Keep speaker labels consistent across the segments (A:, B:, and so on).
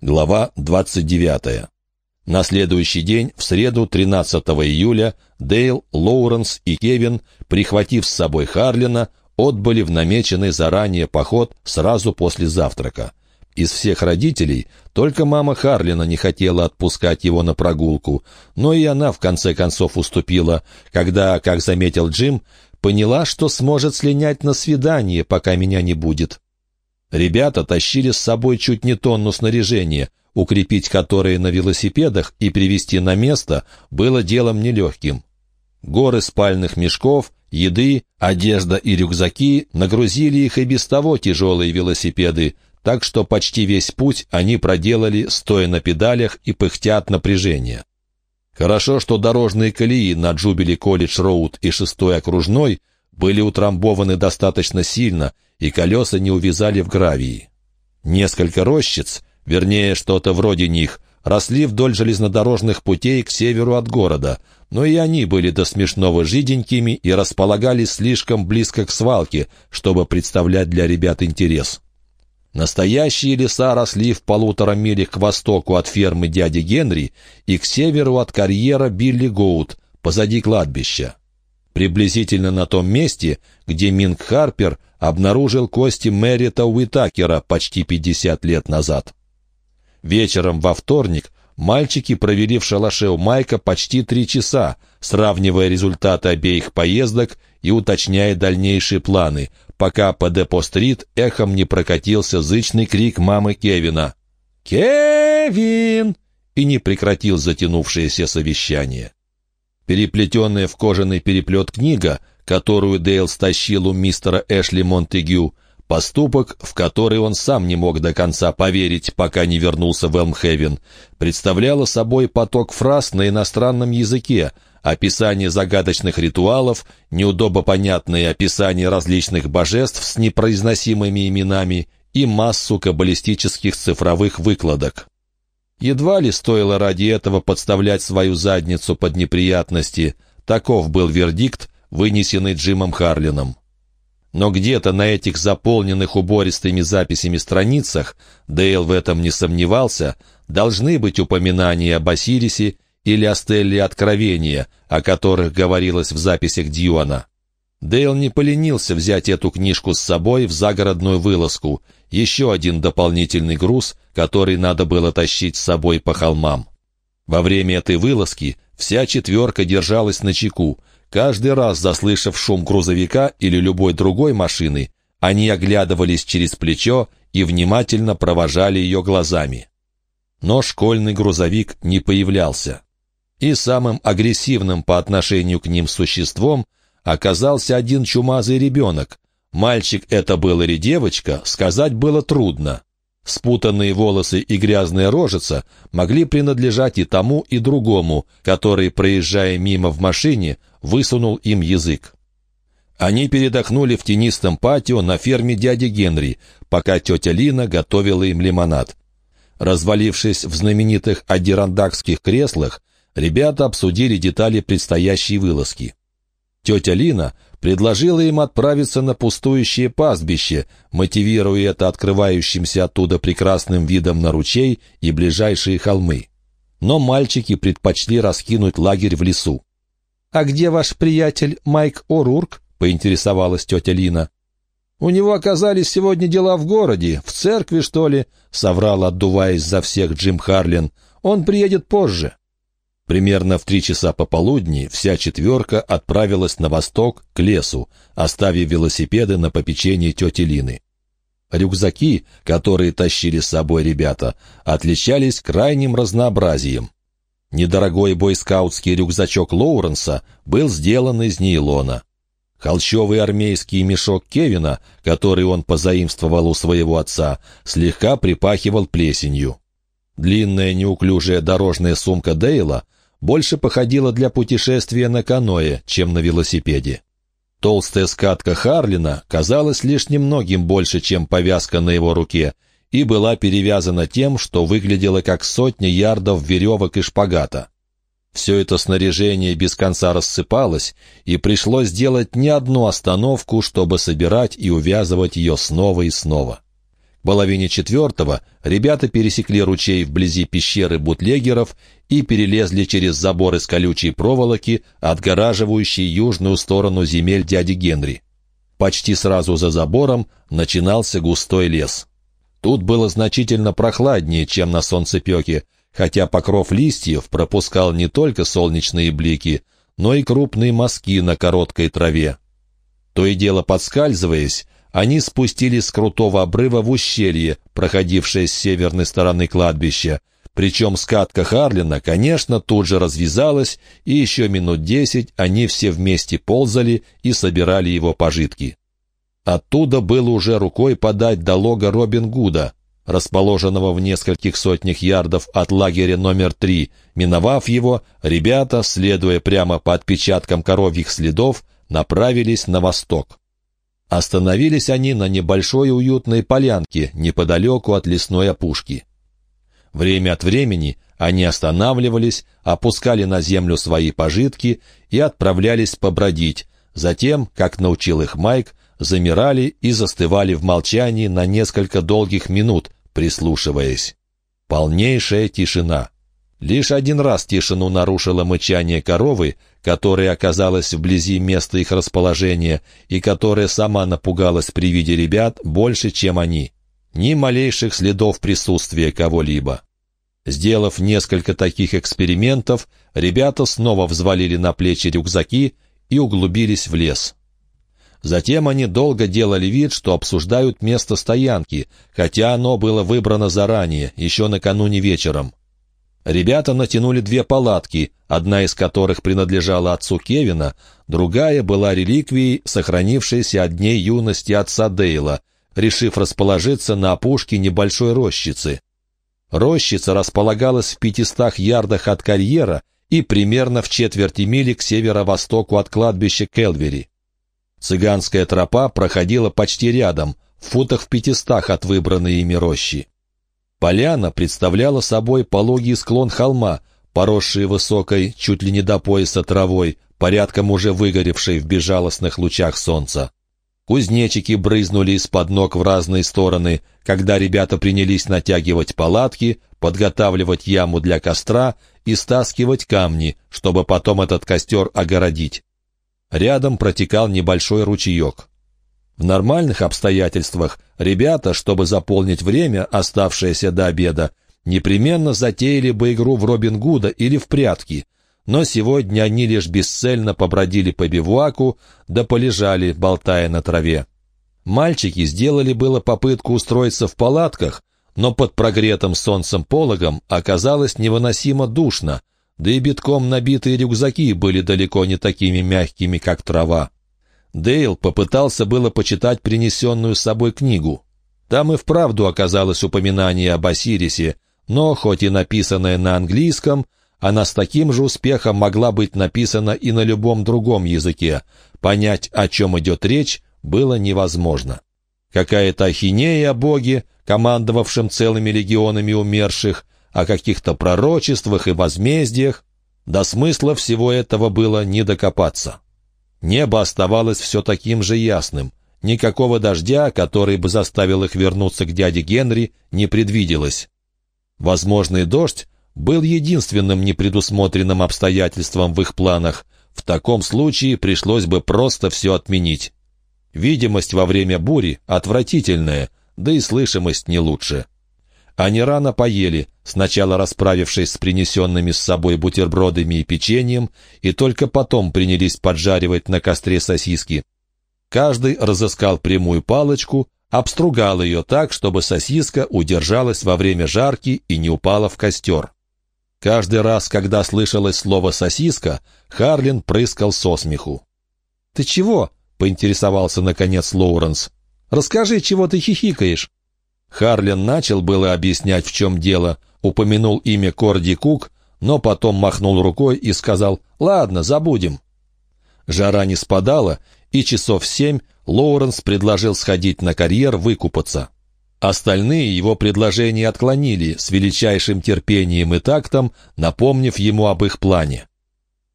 A: Глава 29. На следующий день, в среду 13 июля, Дейл, Лоуренс и Кевин, прихватив с собой Харлина, отбыли в намеченный заранее поход сразу после завтрака. Из всех родителей только мама Харлина не хотела отпускать его на прогулку, но и она в конце концов уступила, когда, как заметил Джим, поняла, что сможет слинять на свидание, пока меня не будет. Ребята тащили с собой чуть не тонну снаряжения, укрепить которые на велосипедах и привезти на место было делом нелегким. Горы спальных мешков, еды, одежда и рюкзаки нагрузили их и без того тяжелые велосипеды, так что почти весь путь они проделали, стоя на педалях и пыхтя от напряжения. Хорошо, что дорожные колеи на Джубили Колледж Роуд и шестой окружной были утрамбованы достаточно сильно, и колеса не увязали в гравии. Несколько рощиц, вернее, что-то вроде них, росли вдоль железнодорожных путей к северу от города, но и они были до смешного жиденькими и располагались слишком близко к свалке, чтобы представлять для ребят интерес. Настоящие леса росли в полутора милях к востоку от фермы дяди Генри и к северу от карьера Билли Гоут, позади кладбища приблизительно на том месте, где Минг Харпер обнаружил кости Мэрита Уитакера почти 50 лет назад. Вечером во вторник мальчики провели в шалаше у Майка почти три часа, сравнивая результаты обеих поездок и уточняя дальнейшие планы, пока по Депо-стрит эхом не прокатился зычный крик мамы Кевина «Кевин!» и не прекратил затянувшееся совещание. Переплетенная в кожаный переплет книга, которую Дейл стащил у мистера Эшли Монтегю, поступок, в который он сам не мог до конца поверить, пока не вернулся в Элмхевен, представляла собой поток фраз на иностранном языке, описание загадочных ритуалов, неудобопонятные описания различных божеств с непроизносимыми именами и массу каббалистических цифровых выкладок. Едва ли стоило ради этого подставлять свою задницу под неприятности. Таков был вердикт, вынесенный Джимом Харлином. Но где-то на этих заполненных убористыми записями страницах, Дейл в этом не сомневался, должны быть упоминания об Осирисе или о Стелле Откровения, о которых говорилось в записях Дьюана. Дейл не поленился взять эту книжку с собой в загородную вылазку, еще один дополнительный груз, который надо было тащить с собой по холмам. Во время этой вылазки вся четверка держалась на чеку. Каждый раз, заслышав шум грузовика или любой другой машины, они оглядывались через плечо и внимательно провожали ее глазами. Но школьный грузовик не появлялся. И самым агрессивным по отношению к ним существом оказался один чумазый ребенок. Мальчик это был или девочка, сказать было трудно. Спутанные волосы и грязная рожица могли принадлежать и тому, и другому, который, проезжая мимо в машине, высунул им язык. Они передохнули в тенистом патио на ферме дяди Генри, пока тетя Лина готовила им лимонад. Развалившись в знаменитых адирандакских креслах, ребята обсудили детали предстоящей вылазки. Тетя Лина предложила им отправиться на пустующее пастбище, мотивируя это открывающимся оттуда прекрасным видом на ручей и ближайшие холмы. Но мальчики предпочли раскинуть лагерь в лесу. «А где ваш приятель Майк О'Рурк?» — поинтересовалась тетя Лина. «У него оказались сегодня дела в городе, в церкви, что ли?» — соврал, отдуваясь за всех Джим Харлин. «Он приедет позже». Примерно в три часа пополудни вся четверка отправилась на восток, к лесу, оставив велосипеды на попечении тети Лины. Рюкзаки, которые тащили с собой ребята, отличались крайним разнообразием. Недорогой бойскаутский рюкзачок Лоуренса был сделан из нейлона. Холщовый армейский мешок Кевина, который он позаимствовал у своего отца, слегка припахивал плесенью. Длинная неуклюжая дорожная сумка Дейла — больше походила для путешествия на каное, чем на велосипеде. Толстая скатка Харлина казалась лишь немногим больше, чем повязка на его руке, и была перевязана тем, что выглядело как сотни ярдов веревок и шпагата. Все это снаряжение без конца рассыпалось, и пришлось сделать не одну остановку, чтобы собирать и увязывать ее снова и снова. Половине четвертого ребята пересекли ручей вблизи пещеры бутлегеров и перелезли через забор из колючей проволоки, отгораживающий южную сторону земель дяди Генри. Почти сразу за забором начинался густой лес. Тут было значительно прохладнее, чем на солнцепеке, хотя покров листьев пропускал не только солнечные блики, но и крупные мазки на короткой траве. То и дело подскальзываясь, они спустились с крутого обрыва в ущелье, проходившее с северной стороны кладбища, причем скатка Харлина, конечно, тут же развязалась, и еще минут десять они все вместе ползали и собирали его пожитки. Оттуда было уже рукой подать до лога Робин Гуда, расположенного в нескольких сотнях ярдов от лагеря номер три. Миновав его, ребята, следуя прямо по отпечаткам коровьих следов, направились на восток. Остановились они на небольшой уютной полянке неподалеку от лесной опушки. Время от времени они останавливались, опускали на землю свои пожитки и отправлялись побродить. Затем, как научил их Майк, замирали и застывали в молчании на несколько долгих минут, прислушиваясь. Полнейшая тишина. Лишь один раз тишину нарушило мычание коровы, которая оказалась вблизи места их расположения и которая сама напугалась при виде ребят больше, чем они. Ни малейших следов присутствия кого-либо. Сделав несколько таких экспериментов, ребята снова взвалили на плечи рюкзаки и углубились в лес. Затем они долго делали вид, что обсуждают место стоянки, хотя оно было выбрано заранее, еще накануне вечером. Ребята натянули две палатки, одна из которых принадлежала отцу Кевина, другая была реликвией, сохранившейся от дней юности отца Дейла, решив расположиться на опушке небольшой рощицы. Рощица располагалась в пятистах ярдах от карьера и примерно в четверти мили к северо-востоку от кладбища Келвери. Цыганская тропа проходила почти рядом, в футах в пятистах от выбранной ими рощи. Поляна представляла собой пологий склон холма, поросший высокой, чуть ли не до пояса травой, порядком уже выгоревшей в безжалостных лучах солнца. Кузнечики брызнули из-под ног в разные стороны, когда ребята принялись натягивать палатки, подготавливать яму для костра и стаскивать камни, чтобы потом этот костер огородить. Рядом протекал небольшой ручеек. В нормальных обстоятельствах ребята, чтобы заполнить время, оставшееся до обеда, непременно затеяли бы игру в Робин Гуда или в прятки — но сегодня они лишь бесцельно побродили по бивуаку, да полежали, болтая на траве. Мальчики сделали было попытку устроиться в палатках, но под прогретым солнцем пологом оказалось невыносимо душно, да и битком набитые рюкзаки были далеко не такими мягкими, как трава. Дейл попытался было почитать принесенную с собой книгу. Там и вправду оказалось упоминание об Осирисе, но, хоть и написанное на английском, она с таким же успехом могла быть написана и на любом другом языке. Понять, о чем идет речь, было невозможно. Какая-то ахинея о Боге, командовавшем целыми легионами умерших, о каких-то пророчествах и возмездиях. До смысла всего этого было не докопаться. Небо оставалось все таким же ясным. Никакого дождя, который бы заставил их вернуться к дяде Генри, не предвиделось. Возможный дождь был единственным непредусмотренным обстоятельством в их планах. В таком случае пришлось бы просто все отменить. Видимость во время бури отвратительная, да и слышимость не лучше. Они рано поели, сначала расправившись с принесенными с собой бутербродами и печеньем, и только потом принялись поджаривать на костре сосиски. Каждый разыскал прямую палочку, обстругал ее так, чтобы сосиска удержалась во время жарки и не упала в костер. Каждый раз, когда слышалось слово «сосиска», Харлин прыскал со смеху. «Ты чего?» — поинтересовался, наконец, Лоуренс. «Расскажи, чего ты хихикаешь?» Харлин начал было объяснять, в чем дело, упомянул имя Корди Кук, но потом махнул рукой и сказал «Ладно, забудем». Жара не спадала, и часов семь Лоуренс предложил сходить на карьер выкупаться. Остальные его предложения отклонили с величайшим терпением и тактом, напомнив ему об их плане.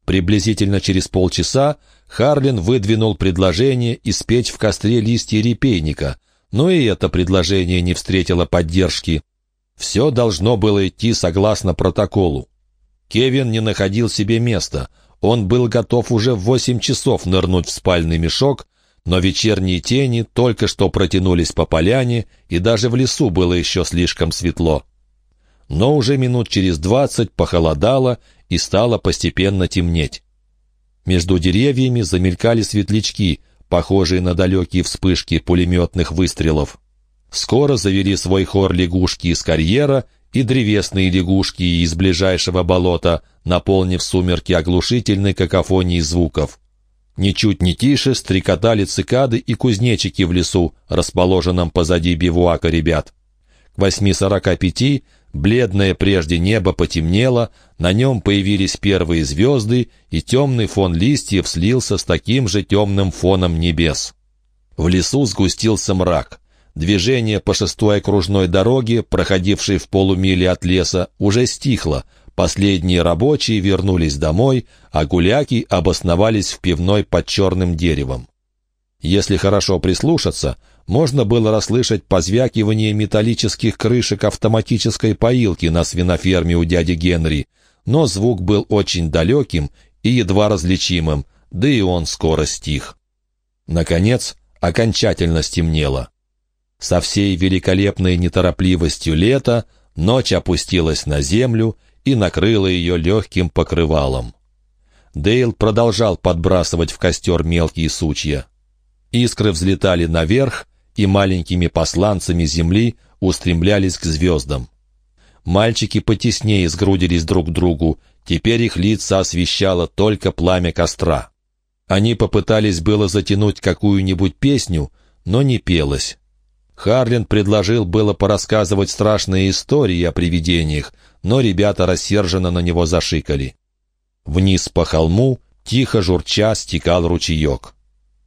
A: Приблизительно через полчаса Харлин выдвинул предложение испечь в костре листья репейника, Но и это предложение не встретило поддержки. Все должно было идти согласно протоколу. Кевин не находил себе места. Он был готов уже в восемь часов нырнуть в спальный мешок, но вечерние тени только что протянулись по поляне, и даже в лесу было еще слишком светло. Но уже минут через двадцать похолодало и стало постепенно темнеть. Между деревьями замелькали светлячки, похожие на далекие вспышки пулеметных выстрелов. Скоро завели свой хор лягушки из карьера и древесные лягушки из ближайшего болота, наполнив сумерки оглушительной какофонией звуков. Ничуть не тише стрекотали цикады и кузнечики в лесу, расположенном позади бивуака ребят. К восьми сорока пяти бледное прежде небо потемнело, на нем появились первые звезды, и темный фон листьев слился с таким же темным фоном небес. В лесу сгустился мрак. Движение по шестой окружной дороге, проходившей в полумиле от леса, уже стихло, Последние рабочие вернулись домой, а гуляки обосновались в пивной под черным деревом. Если хорошо прислушаться, можно было расслышать позвякивание металлических крышек автоматической поилки на свиноферме у дяди Генри, но звук был очень далеким и едва различимым, да и он скоро стих. Наконец, окончательно стемнело. Со всей великолепной неторопливостью лета ночь опустилась на землю, и накрыла ее легким покрывалом. Дейл продолжал подбрасывать в костер мелкие сучья. Искры взлетали наверх, и маленькими посланцами земли устремлялись к звездам. Мальчики потеснее сгрудились друг к другу, теперь их лица освещало только пламя костра. Они попытались было затянуть какую-нибудь песню, но не пелось. Харлин предложил было порассказывать страшные истории о привидениях, но ребята рассерженно на него зашикали. Вниз по холму, тихо журча, стекал ручеек.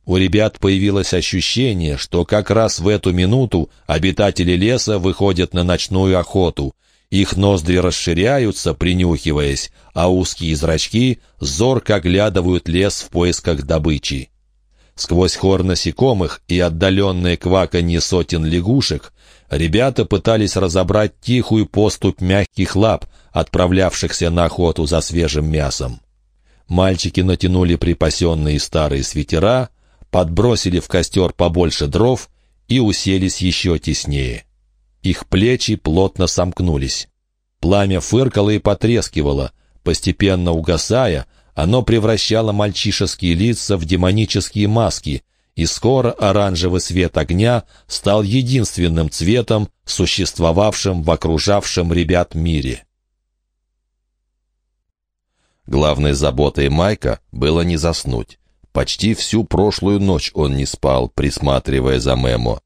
A: У ребят появилось ощущение, что как раз в эту минуту обитатели леса выходят на ночную охоту. Их ноздри расширяются, принюхиваясь, а узкие зрачки зорко оглядывают лес в поисках добычи. Сквозь хор насекомых и отдаленное кваканье сотен лягушек ребята пытались разобрать тихую поступь мягких лап, отправлявшихся на охоту за свежим мясом. Мальчики натянули припасенные старые свитера, подбросили в костер побольше дров и уселись еще теснее. Их плечи плотно сомкнулись. Пламя фыркало и потрескивало, постепенно угасая, оно превращало мальчишеские лица в демонические маски, и скоро оранжевый свет огня стал единственным цветом, существовавшим в окружавшем ребят мире. Главной заботой Майка было не заснуть. Почти всю прошлую ночь он не спал, присматривая за Мемо.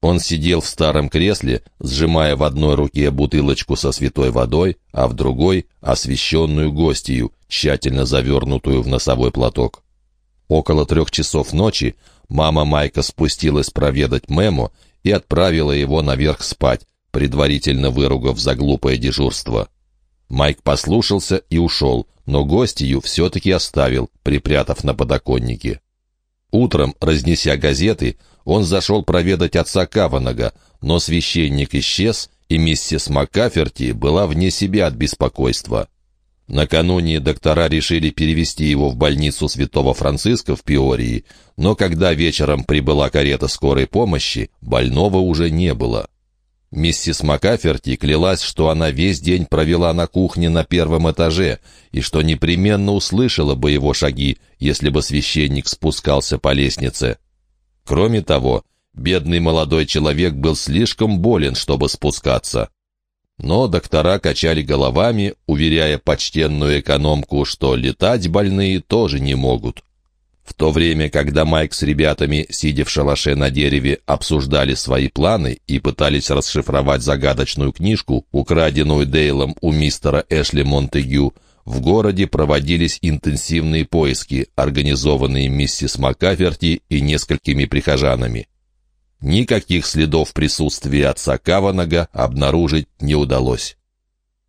A: Он сидел в старом кресле, сжимая в одной руке бутылочку со святой водой, а в другой — освященную гостью, тщательно завернутую в носовой платок. Около трех часов ночи мама Майка спустилась проведать Мему и отправила его наверх спать, предварительно выругав за глупое дежурство. Майк послушался и ушел, но гостью все-таки оставил, припрятав на подоконнике. Утром, разнеся газеты, он зашел проведать отца Каванага, но священник исчез, и миссис Маккаферти была вне себя от беспокойства. Накануне доктора решили перевести его в больницу Святого Франциска в Пиории, но когда вечером прибыла карета скорой помощи, больного уже не было. Миссис Макаферти клялась, что она весь день провела на кухне на первом этаже и что непременно услышала бы его шаги, если бы священник спускался по лестнице. Кроме того, бедный молодой человек был слишком болен, чтобы спускаться. Но доктора качали головами, уверяя почтенную экономку, что летать больные тоже не могут. В то время, когда Майк с ребятами, сидя в шалаше на дереве, обсуждали свои планы и пытались расшифровать загадочную книжку, украденную Дейлом у мистера Эшли Монтегю, в городе проводились интенсивные поиски, организованные миссис Маккаферти и несколькими прихожанами. Никаких следов присутствия отца Каванага обнаружить не удалось.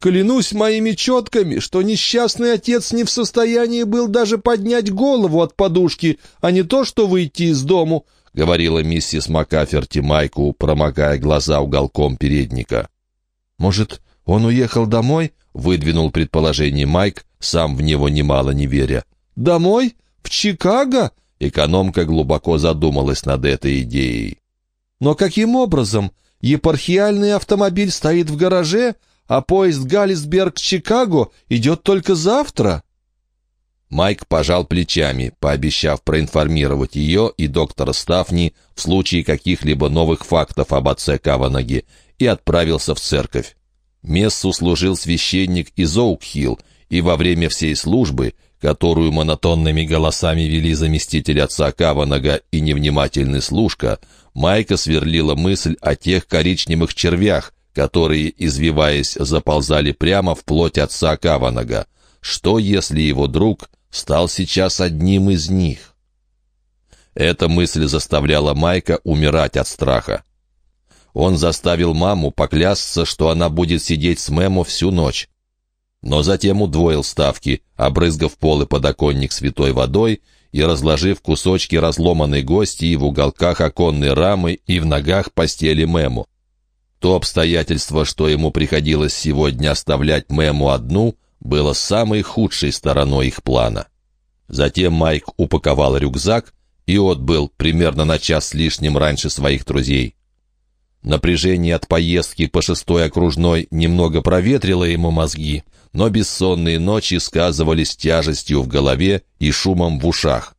B: «Клянусь моими четками, что несчастный отец не в состоянии был даже поднять голову от подушки, а не то что выйти из дому.
A: — говорила миссис Макаферти Майку, промокая глаза уголком передника.
B: «Может, он уехал домой?»
A: — выдвинул предположение Майк, сам в него немало не веря.
B: «Домой? В Чикаго?»
A: Экономка глубоко задумалась над этой идеей.
B: «Но каким образом? Епархиальный автомобиль стоит в гараже, а поезд Галлисберг-Чикаго идет только завтра?»
A: Майк пожал плечами, пообещав проинформировать ее и доктора Стафни в случае каких-либо новых фактов об отце Каванаге, и отправился в церковь. Мессу служил священник из Оукхилл, и во время всей службы, которую монотонными голосами вели заместитель отца Каванага и невнимательный служка, Майка сверлила мысль о тех коричневых червях, которые, извиваясь, заползали прямо в плоть отца Каванага. Что, если его друг стал сейчас одним из них? Эта мысль заставляла Майка умирать от страха. Он заставил маму поклясться, что она будет сидеть с Мэмо всю ночь. Но затем удвоил ставки, обрызгав пол и подоконник святой водой и разложив кусочки разломанной гости в уголках оконной рамы и в ногах постели Мэму. То обстоятельство, что ему приходилось сегодня оставлять Мэму одну, было самой худшей стороной их плана. Затем Майк упаковал рюкзак и отбыл примерно на час с лишним раньше своих друзей. Напряжение от поездки по шестой окружной немного проветрило ему мозги, но бессонные ночи сказывались тяжестью в голове и шумом в ушах.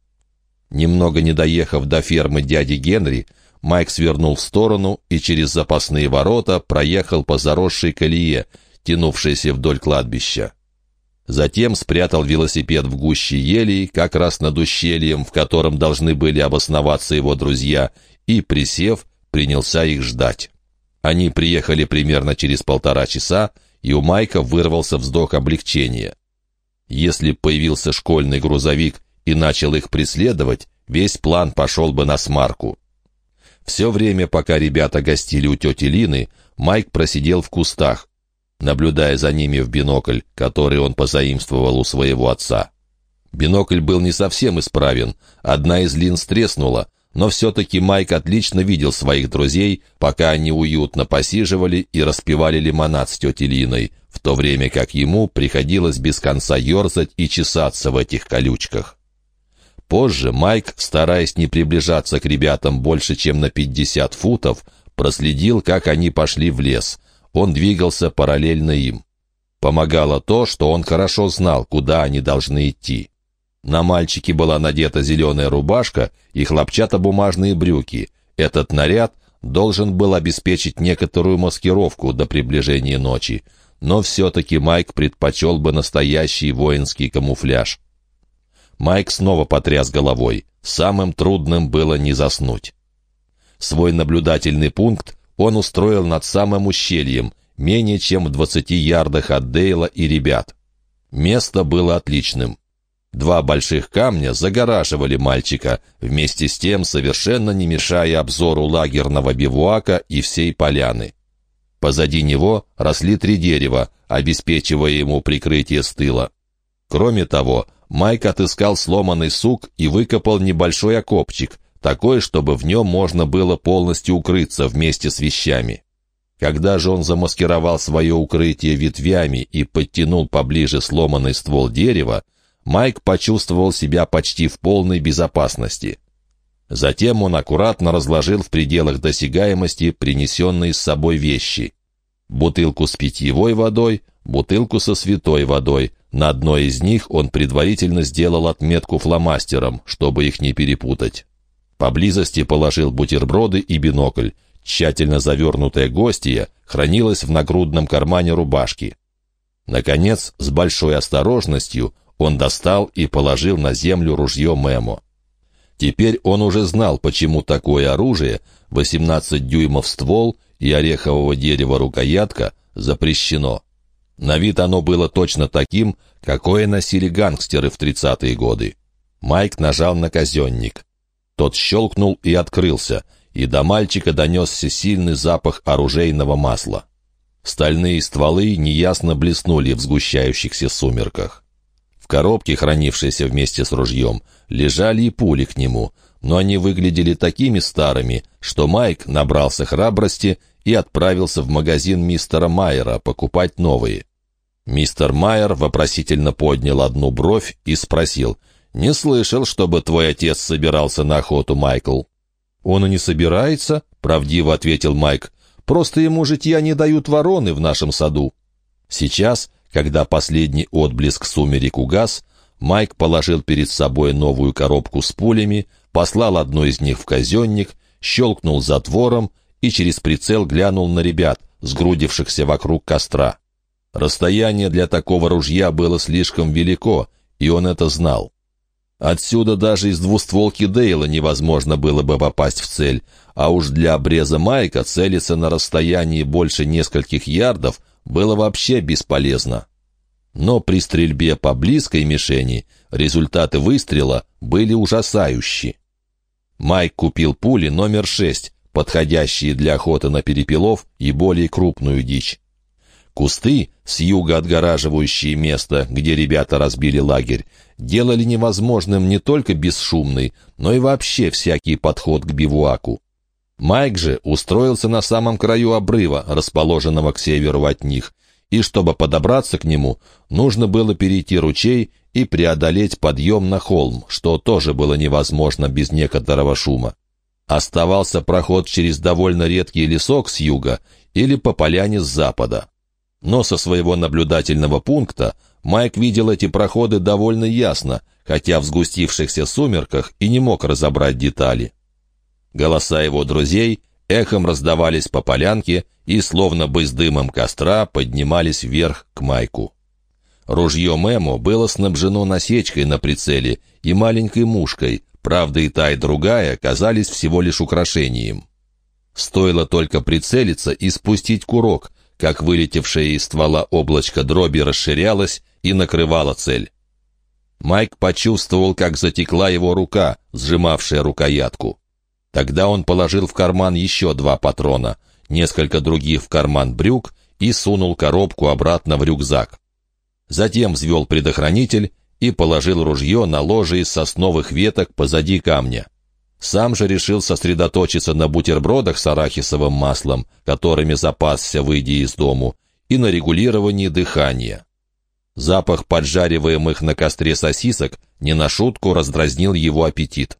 A: Немного не доехав до фермы дяди Генри, Майк свернул в сторону и через запасные ворота проехал по заросшей колее, тянувшейся вдоль кладбища. Затем спрятал велосипед в гуще елей, как раз над ущельем, в котором должны были обосноваться его друзья, и, присев, принялся их ждать. Они приехали примерно через полтора часа, и у Майка вырвался вздох облегчения. Если появился школьный грузовик и начал их преследовать, весь план пошел бы на смарку. Все время, пока ребята гостили у тети Лины, Майк просидел в кустах, наблюдая за ними в бинокль, который он позаимствовал у своего отца. Бинокль был не совсем исправен, одна из линз треснула, но все-таки Майк отлично видел своих друзей, пока они уютно посиживали и распивали лимонад с тетей Линой, в то время как ему приходилось без конца ерзать и чесаться в этих колючках. Позже Майк, стараясь не приближаться к ребятам больше, чем на 50 футов, проследил, как они пошли в лес. Он двигался параллельно им. Помогало то, что он хорошо знал, куда они должны идти. На мальчике была надета зеленая рубашка и хлопчатобумажные брюки. Этот наряд должен был обеспечить некоторую маскировку до приближения ночи, но все-таки Майк предпочел бы настоящий воинский камуфляж. Майк снова потряс головой. Самым трудным было не заснуть. Свой наблюдательный пункт он устроил над самым ущельем, менее чем в двадцати ярдах от Дейла и ребят. Место было отличным. Два больших камня загораживали мальчика, вместе с тем совершенно не мешая обзору лагерного бивуака и всей поляны. Позади него росли три дерева, обеспечивая ему прикрытие с тыла. Кроме того, Майк отыскал сломанный сук и выкопал небольшой окопчик, такой, чтобы в нем можно было полностью укрыться вместе с вещами. Когда же он замаскировал свое укрытие ветвями и подтянул поближе сломанный ствол дерева, Майк почувствовал себя почти в полной безопасности. Затем он аккуратно разложил в пределах досягаемости принесенные с собой вещи. Бутылку с питьевой водой, бутылку со святой водой. На одной из них он предварительно сделал отметку фломастером, чтобы их не перепутать. Поблизости положил бутерброды и бинокль. Тщательно завернутая гостья хранилась в нагрудном кармане рубашки. Наконец, с большой осторожностью, он достал и положил на землю ружье Мэмо. Теперь он уже знал, почему такое оружие, 18 дюймов ствол и орехового дерева рукоятка, запрещено. На вид оно было точно таким, какое носили гангстеры в 30-е годы. Майк нажал на казенник. Тот щелкнул и открылся, и до мальчика донесся сильный запах оружейного масла. Стальные стволы неясно блеснули в сгущающихся сумерках. В коробке, хранившейся вместе с ружьем, лежали и пули к нему, но они выглядели такими старыми, что Майк набрался храбрости и отправился в магазин мистера Майера покупать новые. Мистер Майер вопросительно поднял одну бровь и спросил, «Не слышал, чтобы твой отец собирался на охоту, Майкл».
B: «Он и не собирается», — правдиво ответил Майк. «Просто ему житья не дают вороны в нашем саду».
A: Сейчас, когда последний отблеск сумерек угас, Майк положил перед собой новую коробку с пулями, послал одну из них в казенник, щелкнул затвором и через прицел глянул на ребят, сгрудившихся вокруг костра. Расстояние для такого ружья было слишком велико, и он это знал. Отсюда даже из двустволки Дейла невозможно было бы попасть в цель, а уж для обреза Майка целиться на расстоянии больше нескольких ярдов было вообще бесполезно. Но при стрельбе по близкой мишени результаты выстрела были ужасающие. Майк купил пули номер шесть, подходящие для охоты на перепелов и более крупную дичь. Кусты, с юга отгораживающие место, где ребята разбили лагерь, делали невозможным не только бесшумный, но и вообще всякий подход к бивуаку. Майк же устроился на самом краю обрыва, расположенного к северу от них, и чтобы подобраться к нему, нужно было перейти ручей и преодолеть подъем на холм, что тоже было невозможно без некоторого шума. Оставался проход через довольно редкий лесок с юга или по поляне с запада. Но со своего наблюдательного пункта Майк видел эти проходы довольно ясно, хотя в сгустившихся сумерках и не мог разобрать детали. Голоса его друзей эхом раздавались по полянке и, словно бы с дымом костра, поднимались вверх к Майку. Ружье Мемо было снабжено насечкой на прицеле и маленькой мушкой, Правда, и та, и другая казались всего лишь украшением. Стоило только прицелиться и спустить курок, как вылетевшее из ствола облачко дроби расширялось и накрывало цель. Майк почувствовал, как затекла его рука, сжимавшая рукоятку. Тогда он положил в карман еще два патрона, несколько других в карман брюк и сунул коробку обратно в рюкзак. Затем взвел предохранитель и положил ружье на ложе из сосновых веток позади камня. Сам же решил сосредоточиться на бутербродах с арахисовым маслом, которыми запасся, выйдя из дому, и на регулировании дыхания. Запах поджариваемых на костре сосисок не на шутку раздразнил его аппетит.